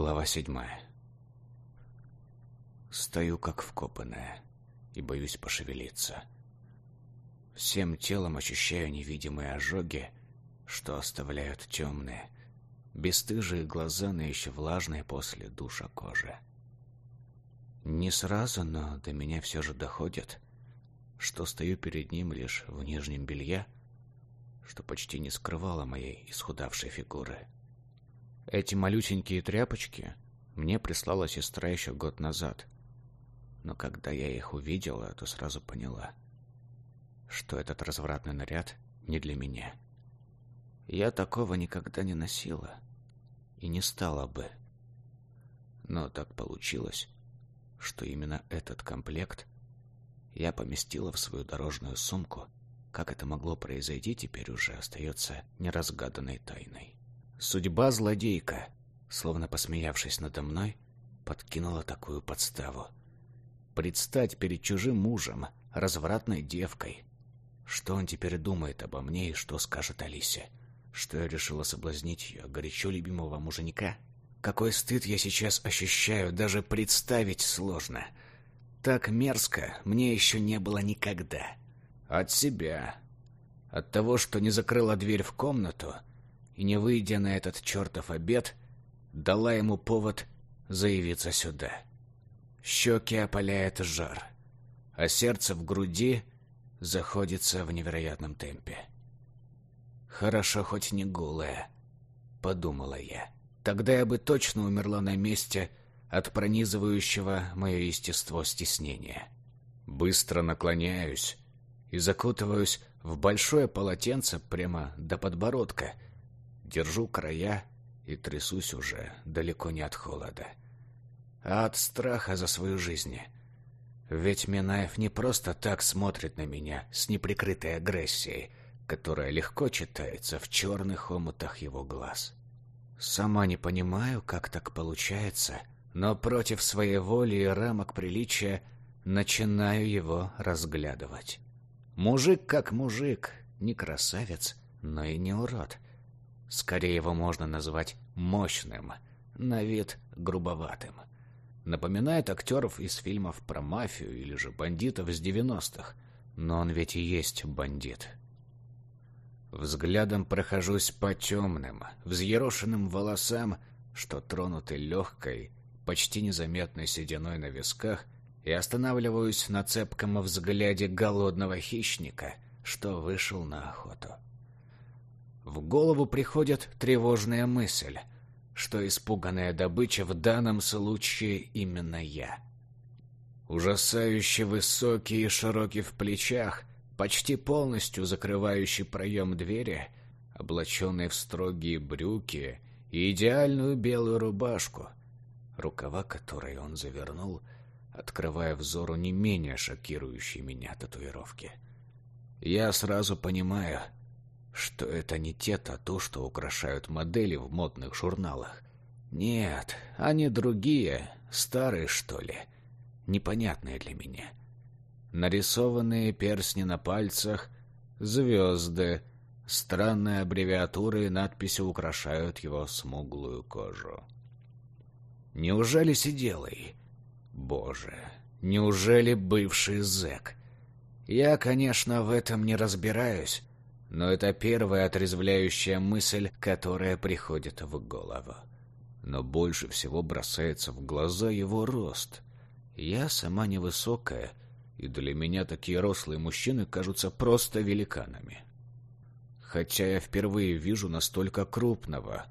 Глава седьмая. Стою как вкопанная и боюсь пошевелиться. Всем телом ощущаю невидимые ожоги, что оставляют темные, бесстыжие глаза на еще влажной после душа кожи. Не сразу, но до меня все же доходит, что стою перед ним лишь в нижнем белье, что почти не скрывало моей исхудавшей фигуры. Эти малюсенькие тряпочки мне прислала сестра еще год назад. Но когда я их увидела, то сразу поняла, что этот развратный наряд не для меня. Я такого никогда не носила и не стала бы. Но так получилось, что именно этот комплект я поместила в свою дорожную сумку. Как это могло произойти, теперь уже остается неразгаданной тайной. Судьба злодейка, словно посмеявшись надо мной, подкинула такую подставу. Предстать перед чужим мужем, развратной девкой. Что он теперь думает обо мне и что скажет Алисе? Что я решила соблазнить ее, горячо любимого муженика? Какой стыд я сейчас ощущаю, даже представить сложно. Так мерзко мне еще не было никогда. От себя. От того, что не закрыла дверь в комнату — и, не выйдя на этот чертов обед, дала ему повод заявиться сюда. Щеки опаляет жар, а сердце в груди заходится в невероятном темпе. «Хорошо, хоть не голая», — подумала я. «Тогда я бы точно умерла на месте от пронизывающего мое естество стеснения». Быстро наклоняюсь и закутываюсь в большое полотенце прямо до подбородка — Держу края и трясусь уже далеко не от холода, а от страха за свою жизнь. Ведь Минаев не просто так смотрит на меня с неприкрытой агрессией, которая легко читается в черных омутах его глаз. Сама не понимаю, как так получается, но против своей воли и рамок приличия начинаю его разглядывать. Мужик как мужик, не красавец, но и не урод — Скорее его можно назвать мощным, на вид грубоватым. Напоминает актеров из фильмов про мафию или же бандитов с 90-х. Но он ведь и есть бандит. Взглядом прохожусь по темным, взъерошенным волосам, что тронуты легкой, почти незаметной сединой на висках, и останавливаюсь на цепком взгляде голодного хищника, что вышел на охоту. В голову приходит тревожная мысль, что испуганная добыча в данном случае именно я. Ужасающе высокий и широкий в плечах, почти полностью закрывающий проем двери, облаченный в строгие брюки и идеальную белую рубашку, рукава которой он завернул, открывая взору не менее шокирующие меня татуировки. Я сразу понимаю, что это не те тату, что украшают модели в модных журналах. Нет, они другие, старые, что ли, непонятные для меня. Нарисованные перстни на пальцах, звезды, странные аббревиатуры и надписи украшают его смуглую кожу. Неужели сиделый? Боже, неужели бывший зэк? Я, конечно, в этом не разбираюсь, но это первая отрезвляющая мысль, которая приходит в голову. Но больше всего бросается в глаза его рост. Я сама невысокая, и для меня такие рослые мужчины кажутся просто великанами. Хотя я впервые вижу настолько крупного.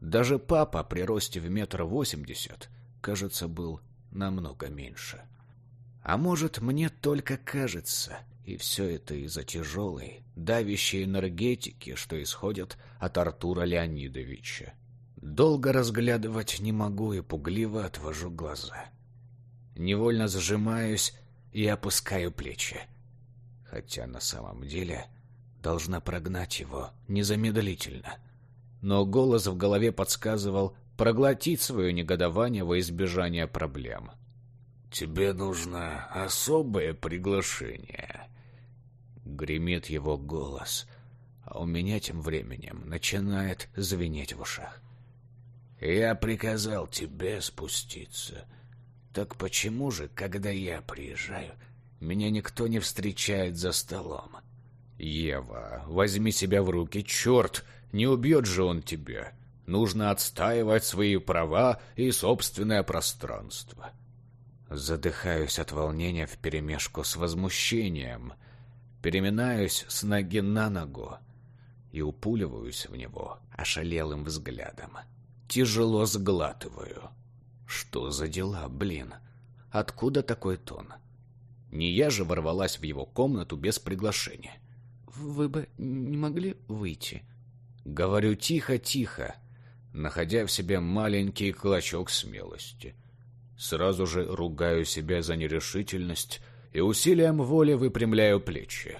Даже папа при росте в метр восемьдесят, кажется, был намного меньше. А может, мне только кажется, и все это из-за тяжелой, давящей энергетики, что исходят от Артура Леонидовича. Долго разглядывать не могу и пугливо отвожу глаза. Невольно сжимаюсь и опускаю плечи. Хотя на самом деле должна прогнать его незамедлительно. Но голос в голове подсказывал проглотить свое негодование во избежание проблем. «Тебе нужно особое приглашение», Гремит его голос, а у меня тем временем начинает звенеть в ушах. Я приказал тебе спуститься. Так почему же, когда я приезжаю, меня никто не встречает за столом? Ева, возьми себя в руки, черт, не убьет же он тебя. Нужно отстаивать свои права и собственное пространство. Задыхаюсь от волнения вперемешку с возмущением. Переминаюсь с ноги на ногу и упуливаюсь в него ошалелым взглядом. Тяжело сглатываю. Что за дела, блин? Откуда такой тон? Не я же ворвалась в его комнату без приглашения. «Вы бы не могли выйти?» Говорю тихо-тихо, находя в себе маленький клочок смелости. Сразу же ругаю себя за нерешительность и усилием воли выпрямляю плечи.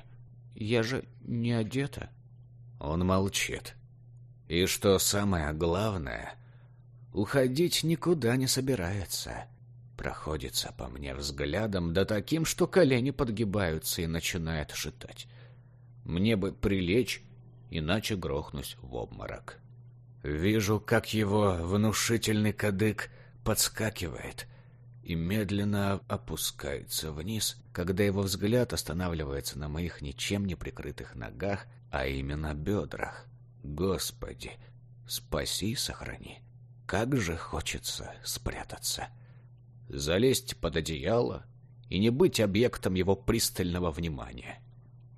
«Я же не одета». Он молчит. И что самое главное, уходить никуда не собирается. Проходится по мне взглядом, да таким, что колени подгибаются и начинает шитать. Мне бы прилечь, иначе грохнусь в обморок. Вижу, как его внушительный кадык подскакивает и медленно опускается вниз, когда его взгляд останавливается на моих ничем не прикрытых ногах, а именно бедрах. Господи, спаси и сохрани. Как же хочется спрятаться. Залезть под одеяло и не быть объектом его пристального внимания.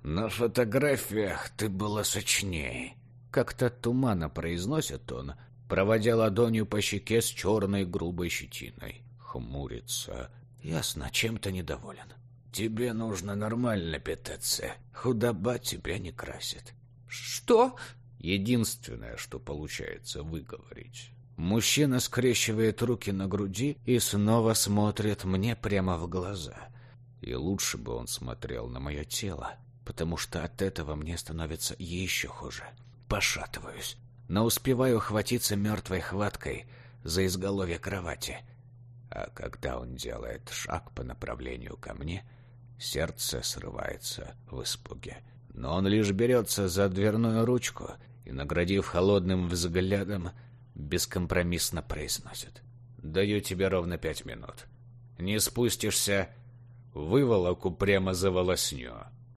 На фотографиях ты была сочнее. Как-то туманно произносит он, проводя ладонью по щеке с черной грубой щетиной. Хмурится. Ясно, чем-то недоволен. Тебе нужно нормально питаться. Худоба тебя не красит. Что? Единственное, что получается выговорить. Мужчина скрещивает руки на груди и снова смотрит мне прямо в глаза. И лучше бы он смотрел на мое тело, потому что от этого мне становится еще хуже. Пошатываюсь, но успеваю хватиться мертвой хваткой за изголовье кровати. А когда он делает шаг по направлению ко мне, сердце срывается в испуге. Но он лишь берется за дверную ручку и, наградив холодным взглядом, бескомпромиссно произносит. «Даю тебе ровно пять минут. Не спустишься, выволоку прямо за волосню».